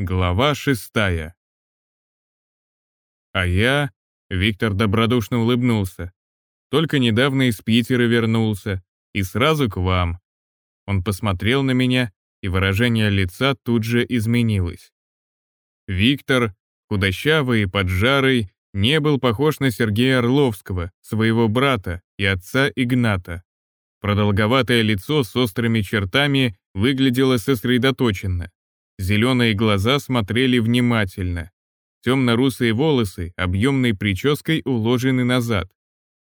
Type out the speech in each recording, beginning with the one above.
Глава шестая. А я... Виктор добродушно улыбнулся. Только недавно из Питера вернулся. И сразу к вам. Он посмотрел на меня, и выражение лица тут же изменилось. Виктор, худощавый и поджарый, не был похож на Сергея Орловского, своего брата и отца Игната. Продолговатое лицо с острыми чертами выглядело сосредоточенно. Зеленые глаза смотрели внимательно. Темно-русые волосы объемной прической уложены назад.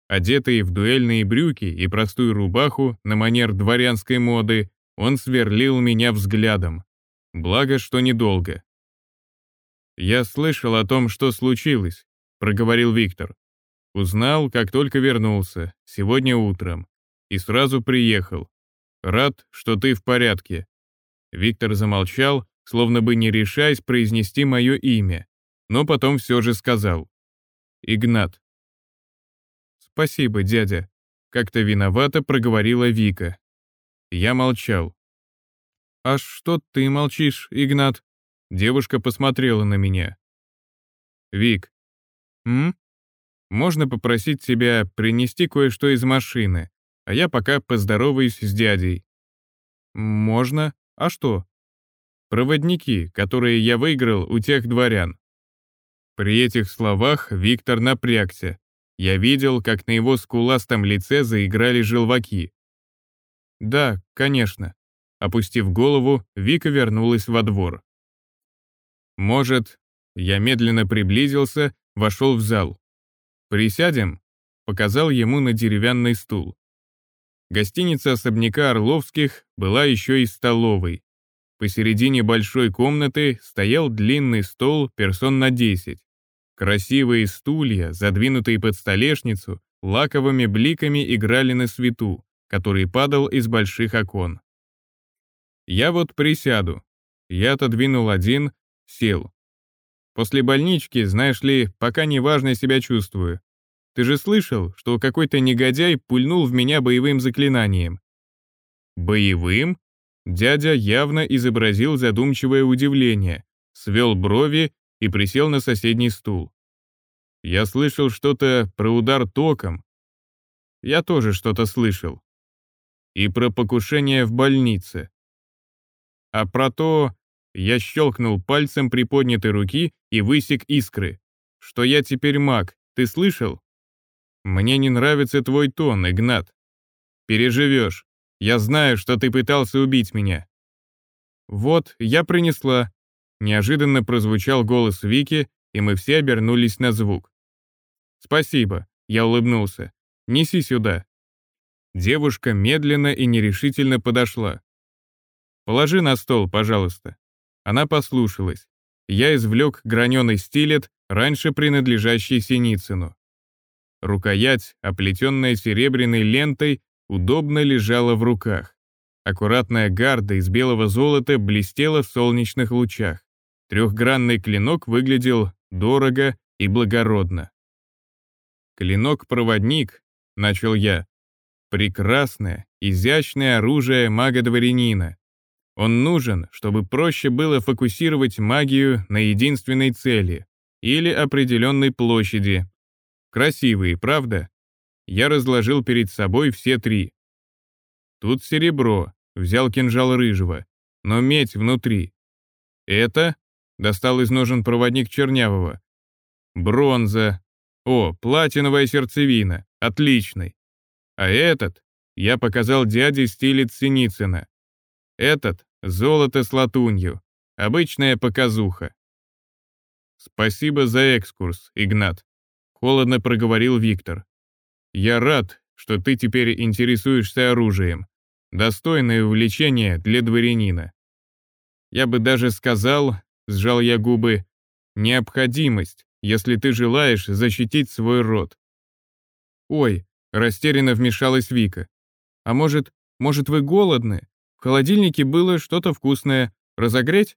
Одетый в дуэльные брюки и простую рубаху на манер дворянской моды, он сверлил меня взглядом. Благо, что недолго. «Я слышал о том, что случилось», — проговорил Виктор. «Узнал, как только вернулся, сегодня утром, и сразу приехал. Рад, что ты в порядке». Виктор замолчал, словно бы не решаясь произнести мое имя, но потом все же сказал. «Игнат». «Спасибо, дядя», — как-то виновато проговорила Вика. Я молчал. «А что ты молчишь, Игнат?» Девушка посмотрела на меня. «Вик, м? Можно попросить тебя принести кое-что из машины, а я пока поздороваюсь с дядей?» «Можно. А что?» «Проводники, которые я выиграл у тех дворян». При этих словах Виктор напрягся. Я видел, как на его скуластом лице заиграли желваки. «Да, конечно». Опустив голову, Вика вернулась во двор. «Может...» Я медленно приблизился, вошел в зал. «Присядем?» Показал ему на деревянный стул. Гостиница особняка Орловских была еще и столовой. Посередине большой комнаты стоял длинный стол персон на 10. Красивые стулья, задвинутые под столешницу, лаковыми бликами играли на свету, который падал из больших окон. «Я вот присяду». Я отодвинул один, сел. После больнички, знаешь ли, пока неважно себя чувствую. Ты же слышал, что какой-то негодяй пульнул в меня боевым заклинанием? Боевым? Дядя явно изобразил задумчивое удивление, свел брови и присел на соседний стул. Я слышал что-то про удар током. Я тоже что-то слышал. И про покушение в больнице. А про то, я щелкнул пальцем приподнятой руки и высек искры. Что я теперь маг, ты слышал? Мне не нравится твой тон, Игнат. Переживешь. Я знаю, что ты пытался убить меня. Вот, я принесла. Неожиданно прозвучал голос Вики, и мы все обернулись на звук. Спасибо, я улыбнулся. Неси сюда. Девушка медленно и нерешительно подошла. Положи на стол, пожалуйста. Она послушалась. Я извлек граненый стилет, раньше принадлежащий Синицыну. Рукоять, оплетенная серебряной лентой, удобно лежала в руках. Аккуратная гарда из белого золота блестела в солнечных лучах. Трехгранный клинок выглядел дорого и благородно. «Клинок-проводник», — начал я, — «прекрасное, изящное оружие мага-дворянина. Он нужен, чтобы проще было фокусировать магию на единственной цели или определенной площади. Красивые, правда? Я разложил перед собой все три. Тут серебро, взял кинжал рыжего, но медь внутри. Это, достал из ножен проводник чернявого. Бронза. О, платиновая сердцевина, отличный. А этот, я показал дяде стилец Синицына. Этот — золото с латунью. Обычная показуха. «Спасибо за экскурс, Игнат», — холодно проговорил Виктор. «Я рад, что ты теперь интересуешься оружием. Достойное увлечение для дворянина. Я бы даже сказал, сжал я губы, необходимость, если ты желаешь защитить свой род. Ой, растерянно вмешалась Вика. А может, может вы голодны? В холодильнике было что-то вкусное. Разогреть?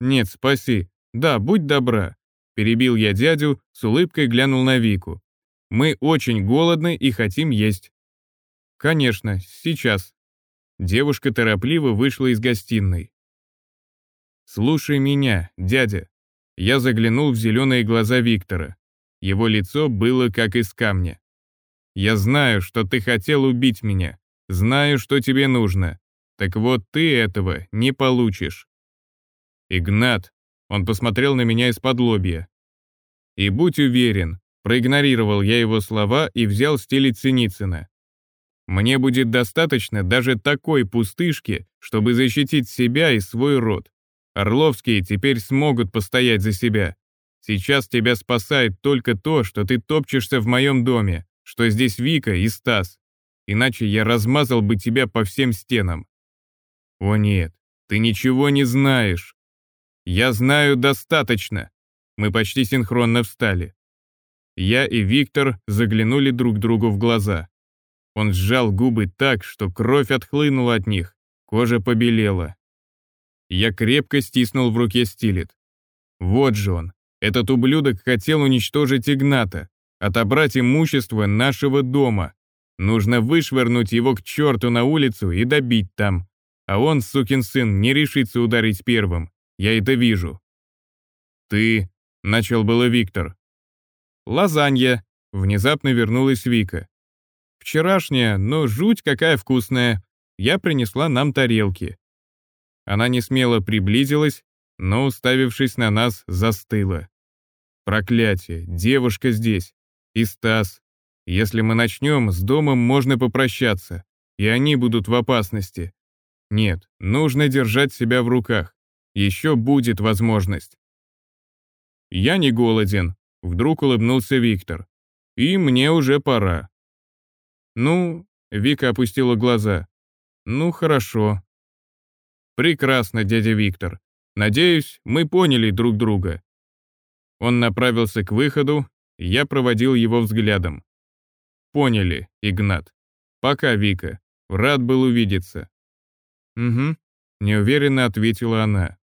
Нет, спаси. Да, будь добра. Перебил я дядю, с улыбкой глянул на Вику. Мы очень голодны и хотим есть. Конечно, сейчас. Девушка торопливо вышла из гостиной. Слушай меня, дядя. Я заглянул в зеленые глаза Виктора. Его лицо было как из камня. Я знаю, что ты хотел убить меня. Знаю, что тебе нужно. Так вот ты этого не получишь. Игнат, он посмотрел на меня из-под лобья. И будь уверен, проигнорировал я его слова и взял стелить Синицына. Мне будет достаточно даже такой пустышки, чтобы защитить себя и свой род. Орловские теперь смогут постоять за себя. Сейчас тебя спасает только то, что ты топчешься в моем доме, что здесь Вика и Стас. Иначе я размазал бы тебя по всем стенам. О нет, ты ничего не знаешь. Я знаю достаточно. Мы почти синхронно встали. Я и Виктор заглянули друг другу в глаза. Он сжал губы так, что кровь отхлынула от них, кожа побелела. Я крепко стиснул в руке стилет. Вот же он, этот ублюдок хотел уничтожить Игната, отобрать имущество нашего дома. Нужно вышвырнуть его к черту на улицу и добить там. А он, сукин сын, не решится ударить первым. Я это вижу. «Ты...» — начал было Виктор. «Лазанья», — внезапно вернулась Вика. «Вчерашняя, но жуть какая вкусная. Я принесла нам тарелки. Она не смело приблизилась, но, уставившись на нас, застыла. Проклятие, девушка здесь. И Стас. Если мы начнем, с домом можно попрощаться, и они будут в опасности. Нет, нужно держать себя в руках. Еще будет возможность. Я не голоден, вдруг улыбнулся Виктор. И мне уже пора. Ну, Вика опустила глаза. Ну, хорошо, «Прекрасно, дядя Виктор. Надеюсь, мы поняли друг друга». Он направился к выходу, я проводил его взглядом. «Поняли, Игнат. Пока, Вика. Рад был увидеться». «Угу», — неуверенно ответила она.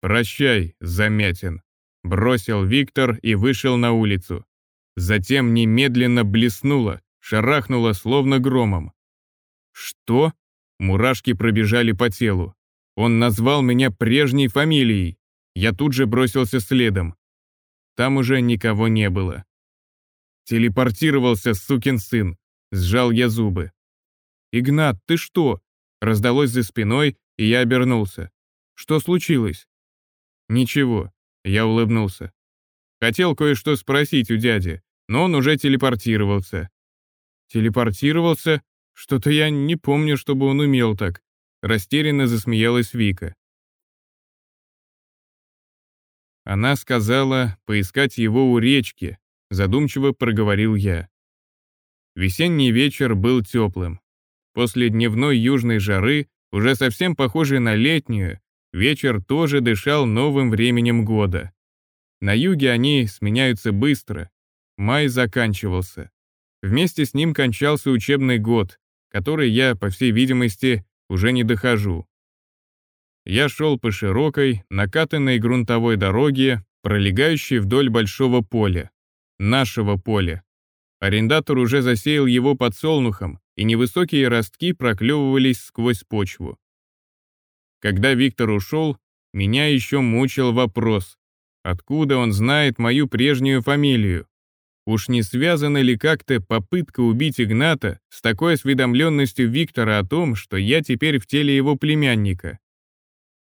«Прощай, Замятин», — бросил Виктор и вышел на улицу. Затем немедленно блеснуло, шарахнуло словно громом. «Что?» Мурашки пробежали по телу. Он назвал меня прежней фамилией. Я тут же бросился следом. Там уже никого не было. Телепортировался сукин сын. Сжал я зубы. «Игнат, ты что?» Раздалось за спиной, и я обернулся. «Что случилось?» «Ничего», — я улыбнулся. Хотел кое-что спросить у дяди, но он уже телепортировался. «Телепортировался? Что-то я не помню, чтобы он умел так. Растерянно засмеялась Вика. Она сказала поискать его у речки, задумчиво проговорил я. Весенний вечер был теплым. После дневной южной жары, уже совсем похожей на летнюю, вечер тоже дышал новым временем года. На юге они сменяются быстро. Май заканчивался. Вместе с ним кончался учебный год, который я, по всей видимости, уже не дохожу. Я шел по широкой, накатанной грунтовой дороге, пролегающей вдоль большого поля. Нашего поля. Арендатор уже засеял его подсолнухом, и невысокие ростки проклевывались сквозь почву. Когда Виктор ушел, меня еще мучил вопрос, откуда он знает мою прежнюю фамилию. Уж не связана ли как-то попытка убить Игната с такой осведомленностью Виктора о том, что я теперь в теле его племянника?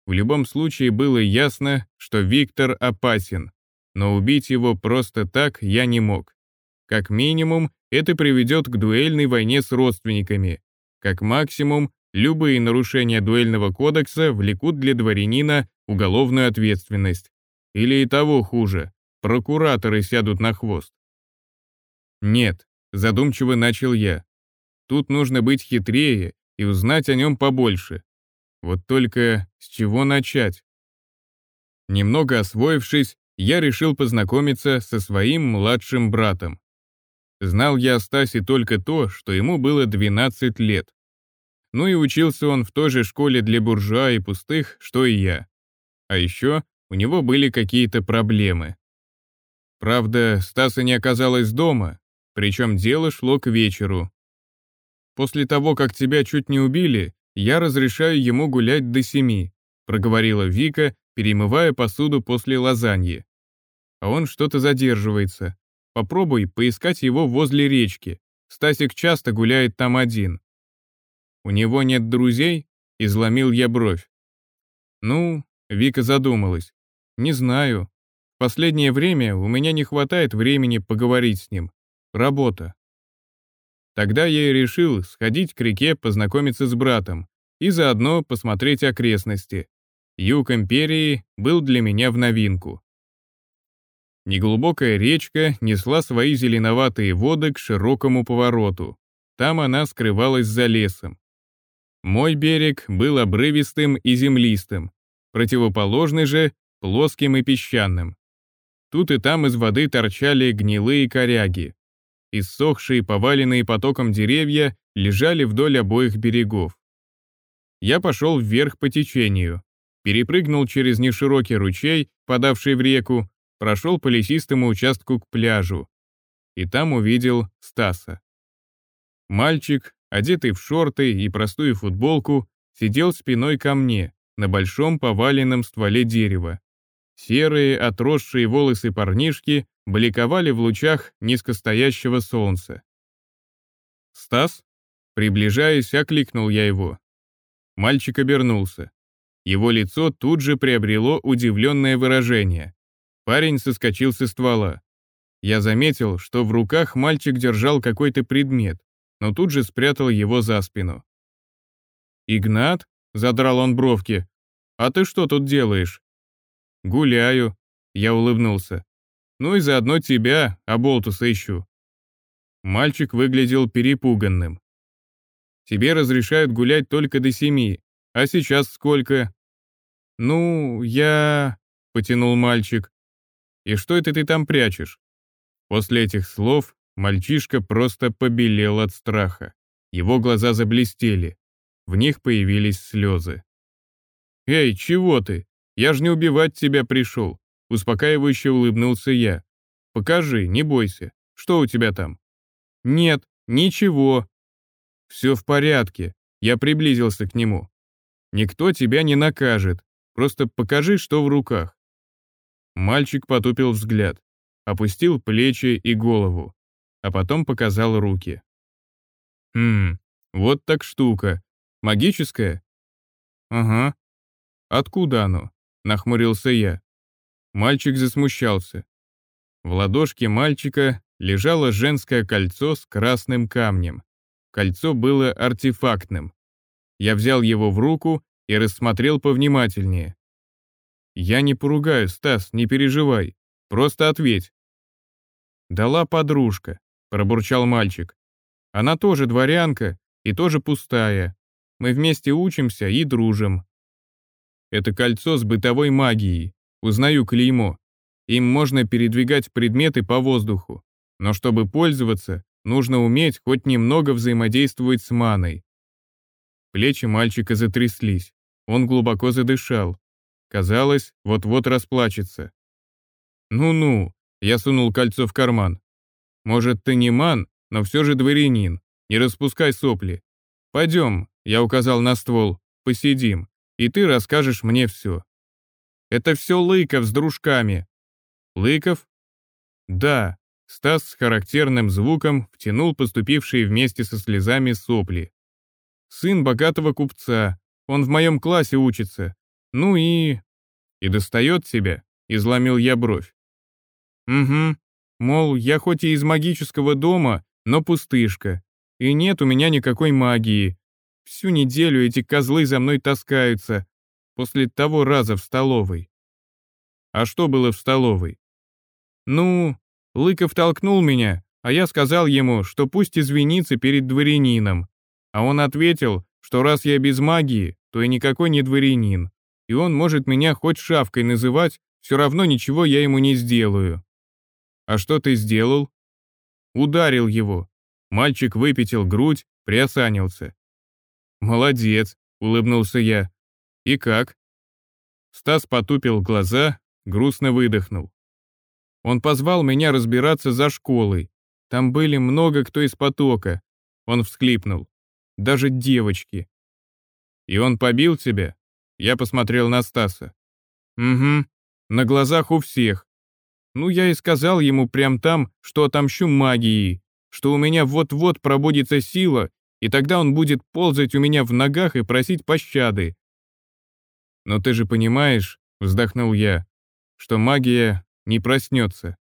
В любом случае было ясно, что Виктор опасен, но убить его просто так я не мог. Как минимум, это приведет к дуэльной войне с родственниками. Как максимум, любые нарушения дуэльного кодекса влекут для дворянина уголовную ответственность. Или и того хуже, прокураторы сядут на хвост. «Нет», — задумчиво начал я. «Тут нужно быть хитрее и узнать о нем побольше. Вот только с чего начать?» Немного освоившись, я решил познакомиться со своим младшим братом. Знал я о Стасе только то, что ему было 12 лет. Ну и учился он в той же школе для буржуа и пустых, что и я. А еще у него были какие-то проблемы. Правда, Стаса не оказалось дома, причем дело шло к вечеру. После того, как тебя чуть не убили, я разрешаю ему гулять до семи. проговорила Вика, перемывая посуду после лазаньи. А он что-то задерживается. Попробуй поискать его возле речки. Стасик часто гуляет там один. У него нет друзей? Изломил я бровь. Ну, Вика задумалась. Не знаю. В последнее время у меня не хватает времени поговорить с ним. Работа. Тогда я и решил сходить к реке познакомиться с братом и заодно посмотреть окрестности. Юг империи был для меня в новинку. Неглубокая речка несла свои зеленоватые воды к широкому повороту. Там она скрывалась за лесом. Мой берег был обрывистым и землистым, противоположный же — плоским и песчаным. Тут и там из воды торчали гнилые коряги. Иссохшие, поваленные потоком деревья лежали вдоль обоих берегов. Я пошел вверх по течению, перепрыгнул через неширокий ручей, подавший в реку, прошел по лесистому участку к пляжу. И там увидел Стаса. Мальчик, одетый в шорты и простую футболку, сидел спиной ко мне, на большом поваленном стволе дерева. Серые, отросшие волосы парнишки бликовали в лучах низкостоящего солнца. «Стас?» Приближаясь, окликнул я его. Мальчик обернулся. Его лицо тут же приобрело удивленное выражение. Парень соскочил со ствола. Я заметил, что в руках мальчик держал какой-то предмет, но тут же спрятал его за спину. «Игнат?» — задрал он бровки. «А ты что тут делаешь?» «Гуляю», — я улыбнулся. «Ну и заодно тебя, оболтуса ищу». Мальчик выглядел перепуганным. «Тебе разрешают гулять только до семи, а сейчас сколько?» «Ну, я...» — потянул мальчик. И что это ты там прячешь?» После этих слов мальчишка просто побелел от страха. Его глаза заблестели. В них появились слезы. «Эй, чего ты? Я же не убивать тебя пришел!» Успокаивающе улыбнулся я. «Покажи, не бойся. Что у тебя там?» «Нет, ничего». «Все в порядке». Я приблизился к нему. «Никто тебя не накажет. Просто покажи, что в руках». Мальчик потупил взгляд, опустил плечи и голову, а потом показал руки. «Хм, вот так штука. Магическая?» «Ага. Откуда оно?» — нахмурился я. Мальчик засмущался. В ладошке мальчика лежало женское кольцо с красным камнем. Кольцо было артефактным. Я взял его в руку и рассмотрел повнимательнее. «Я не поругаю, Стас, не переживай. Просто ответь». «Дала подружка», — пробурчал мальчик. «Она тоже дворянка и тоже пустая. Мы вместе учимся и дружим». Это кольцо с бытовой магией. Узнаю клеймо. Им можно передвигать предметы по воздуху. Но чтобы пользоваться, нужно уметь хоть немного взаимодействовать с маной. Плечи мальчика затряслись. Он глубоко задышал. Казалось, вот-вот расплачется. «Ну-ну», — я сунул кольцо в карман. «Может, ты не ман, но все же дворянин. Не распускай сопли. Пойдем», — я указал на ствол, — «посидим, и ты расскажешь мне все». «Это все Лыков с дружками». «Лыков?» «Да», — Стас с характерным звуком втянул поступившие вместе со слезами сопли. «Сын богатого купца, он в моем классе учится, ну и... И достает тебя, изломил я бровь. Угу, мол, я хоть и из магического дома, но пустышка. И нет у меня никакой магии. Всю неделю эти козлы за мной таскаются. После того раза в столовой. А что было в столовой? Ну, Лыков толкнул меня, а я сказал ему, что пусть извинится перед дворянином. А он ответил, что раз я без магии, то и никакой не дворянин и он может меня хоть шавкой называть, все равно ничего я ему не сделаю. А что ты сделал? Ударил его. Мальчик выпятил грудь, приосанился. Молодец, улыбнулся я. И как? Стас потупил глаза, грустно выдохнул. Он позвал меня разбираться за школой. Там были много кто из потока. Он всхлипнул. Даже девочки. И он побил тебя? Я посмотрел на Стаса. Угу, на глазах у всех. Ну, я и сказал ему прям там, что отомщу магией, что у меня вот-вот пробудится сила, и тогда он будет ползать у меня в ногах и просить пощады. Но ты же понимаешь, вздохнул я, что магия не проснется.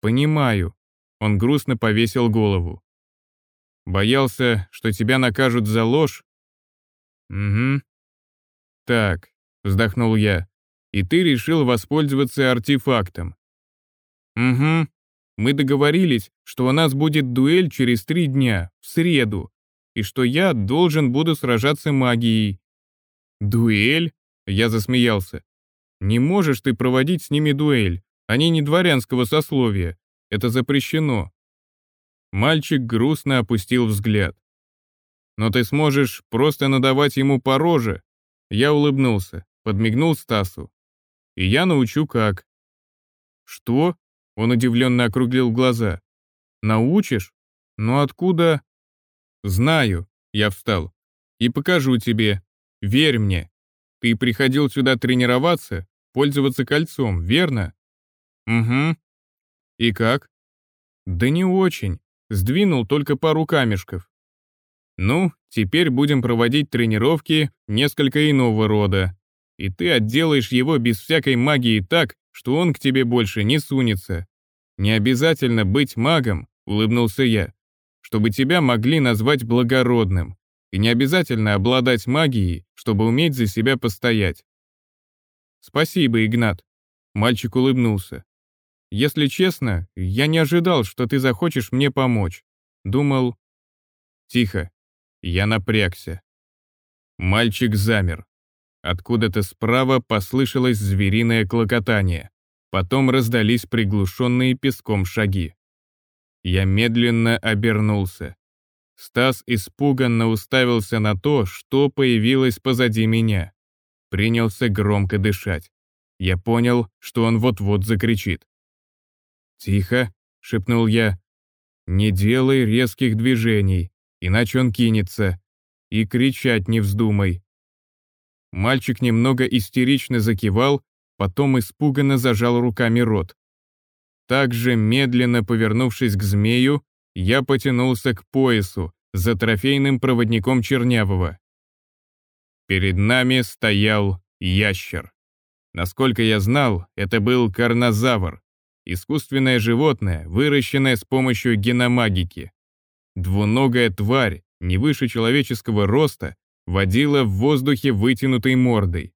Понимаю. Он грустно повесил голову. Боялся, что тебя накажут за ложь? Угу. Так, вздохнул я. И ты решил воспользоваться артефактом. Угу. Мы договорились, что у нас будет дуэль через три дня, в среду, и что я должен буду сражаться магией. Дуэль? Я засмеялся. Не можешь ты проводить с ними дуэль. Они не дворянского сословия. Это запрещено. Мальчик грустно опустил взгляд. «Но ты сможешь просто надавать ему по роже?» Я улыбнулся, подмигнул Стасу. «И я научу как». «Что?» — он удивленно округлил глаза. «Научишь? Но откуда?» «Знаю», — я встал. «И покажу тебе. Верь мне. Ты приходил сюда тренироваться, пользоваться кольцом, верно?» «Угу». «И как?» «Да не очень. Сдвинул только пару камешков. Ну, теперь будем проводить тренировки несколько иного рода. И ты отделаешь его без всякой магии так, что он к тебе больше не сунется. Не обязательно быть магом, улыбнулся я, чтобы тебя могли назвать благородным. И не обязательно обладать магией, чтобы уметь за себя постоять. Спасибо, Игнат. Мальчик улыбнулся. Если честно, я не ожидал, что ты захочешь мне помочь. Думал... Тихо. Я напрягся. Мальчик замер. Откуда-то справа послышалось звериное клокотание. Потом раздались приглушенные песком шаги. Я медленно обернулся. Стас испуганно уставился на то, что появилось позади меня. Принялся громко дышать. Я понял, что он вот-вот закричит. «Тихо», — шепнул я. «Не делай резких движений, иначе он кинется. И кричать не вздумай». Мальчик немного истерично закивал, потом испуганно зажал руками рот. Также, медленно повернувшись к змею, я потянулся к поясу за трофейным проводником Чернявого. Перед нами стоял ящер. Насколько я знал, это был карнозавр, Искусственное животное, выращенное с помощью геномагики. Двуногая тварь, не выше человеческого роста, водила в воздухе вытянутой мордой.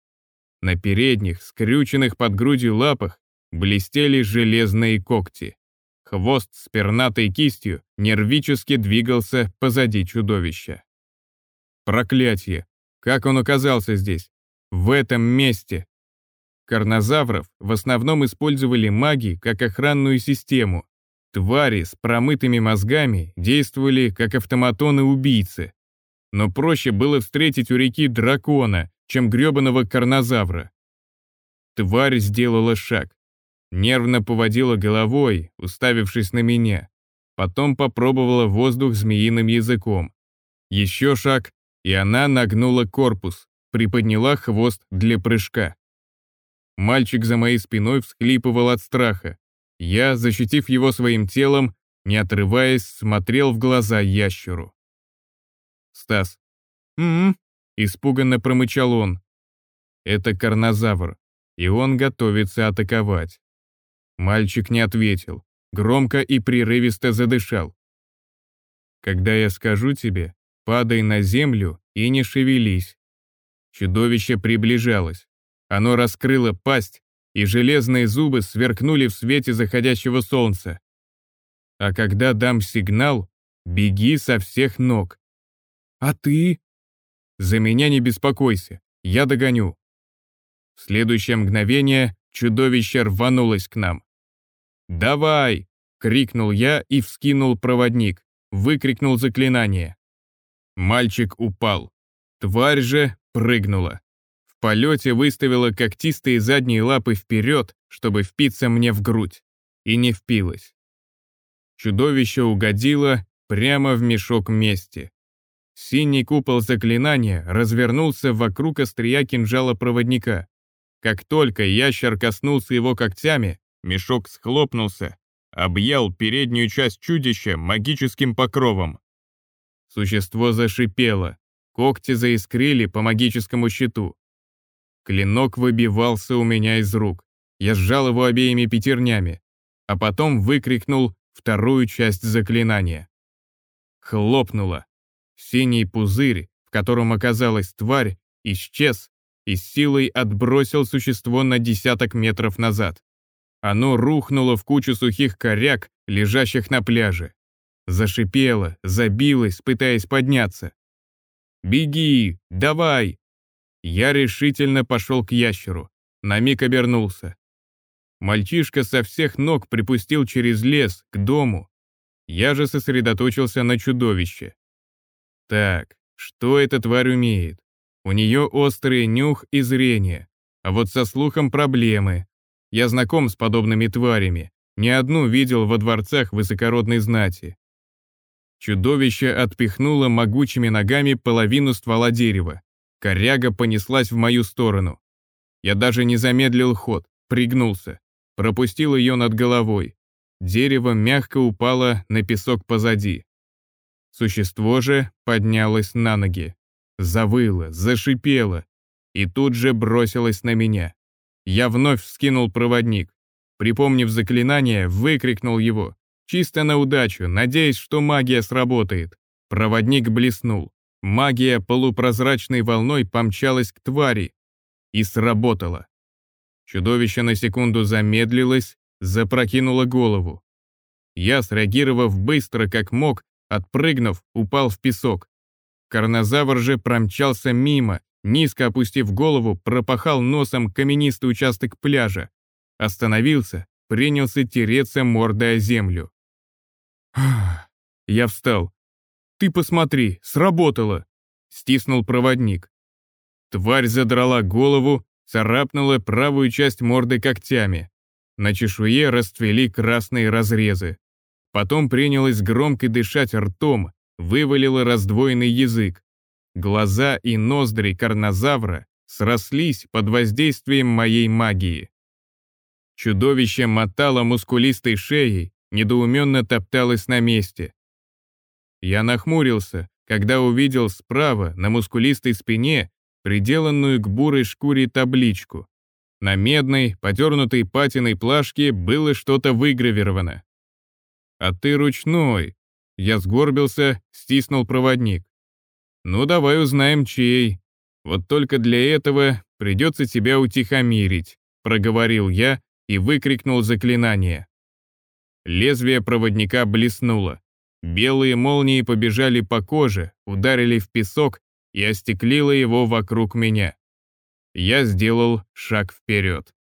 На передних, скрюченных под грудью лапах, блестели железные когти. Хвост с пернатой кистью нервически двигался позади чудовища. Проклятье! Как он оказался здесь? В этом месте, Карнозавров в основном использовали маги как охранную систему. Твари с промытыми мозгами действовали как автоматоны-убийцы. Но проще было встретить у реки дракона, чем грёбаного карнозавра. Тварь сделала шаг. Нервно поводила головой, уставившись на меня. Потом попробовала воздух змеиным языком. Еще шаг, и она нагнула корпус, приподняла хвост для прыжка. Мальчик за моей спиной всхлипывал от страха. Я, защитив его своим телом, не отрываясь, смотрел в глаза ящеру. «Стас». «М-м», испуганно промычал он. «Это карнозавр, и он готовится атаковать». Мальчик не ответил, громко и прерывисто задышал. «Когда я скажу тебе, падай на землю и не шевелись». Чудовище приближалось. Оно раскрыло пасть, и железные зубы сверкнули в свете заходящего солнца. А когда дам сигнал, беги со всех ног. А ты? За меня не беспокойся, я догоню. В следующее мгновение чудовище рванулось к нам. «Давай!» — крикнул я и вскинул проводник, выкрикнул заклинание. Мальчик упал. Тварь же прыгнула полете выставила когтистые задние лапы вперед, чтобы впиться мне в грудь. И не впилась. Чудовище угодило прямо в мешок мести. Синий купол заклинания развернулся вокруг острия кинжала проводника. Как только ящер коснулся его когтями, мешок схлопнулся, объял переднюю часть чудища магическим покровом. Существо зашипело, когти заискрили по магическому щиту. Клинок выбивался у меня из рук. Я сжал его обеими пятернями, а потом выкрикнул вторую часть заклинания. Хлопнуло. Синий пузырь, в котором оказалась тварь, исчез и силой отбросил существо на десяток метров назад. Оно рухнуло в кучу сухих коряк, лежащих на пляже. Зашипело, забилось, пытаясь подняться. «Беги! Давай!» Я решительно пошел к ящеру. На миг обернулся. Мальчишка со всех ног припустил через лес, к дому. Я же сосредоточился на чудовище. Так, что эта тварь умеет? У нее острый нюх и зрение. А вот со слухом проблемы. Я знаком с подобными тварями. Ни одну видел во дворцах высокородной знати. Чудовище отпихнуло могучими ногами половину ствола дерева. Коряга понеслась в мою сторону. Я даже не замедлил ход, пригнулся, пропустил ее над головой. Дерево мягко упало на песок позади. Существо же поднялось на ноги, завыло, зашипело и тут же бросилось на меня. Я вновь вскинул проводник. Припомнив заклинание, выкрикнул его. Чисто на удачу, надеясь, что магия сработает. Проводник блеснул. Магия полупрозрачной волной помчалась к твари. И сработала. Чудовище на секунду замедлилось, запрокинуло голову. Я, среагировав быстро, как мог, Отпрыгнув, упал в песок. Карнозавр же промчался мимо, низко опустив голову, пропахал носом каменистый участок пляжа. Остановился, принялся тереться мордой о землю. Я встал. «Ты посмотри, сработало!» Стиснул проводник. Тварь задрала голову, царапнула правую часть морды когтями. На чешуе расцвели красные разрезы. Потом принялась громко дышать ртом, вывалила раздвоенный язык. Глаза и ноздри карнозавра срослись под воздействием моей магии. Чудовище мотало мускулистой шеей, недоуменно топталось на месте. Я нахмурился, когда увидел справа на мускулистой спине приделанную к бурой шкуре табличку. На медной, потернутой патиной плашке было что-то выгравировано а ты ручной». Я сгорбился, стиснул проводник. «Ну, давай узнаем, чей. Вот только для этого придется тебя утихомирить», проговорил я и выкрикнул заклинание. Лезвие проводника блеснуло. Белые молнии побежали по коже, ударили в песок и остеклило его вокруг меня. Я сделал шаг вперед.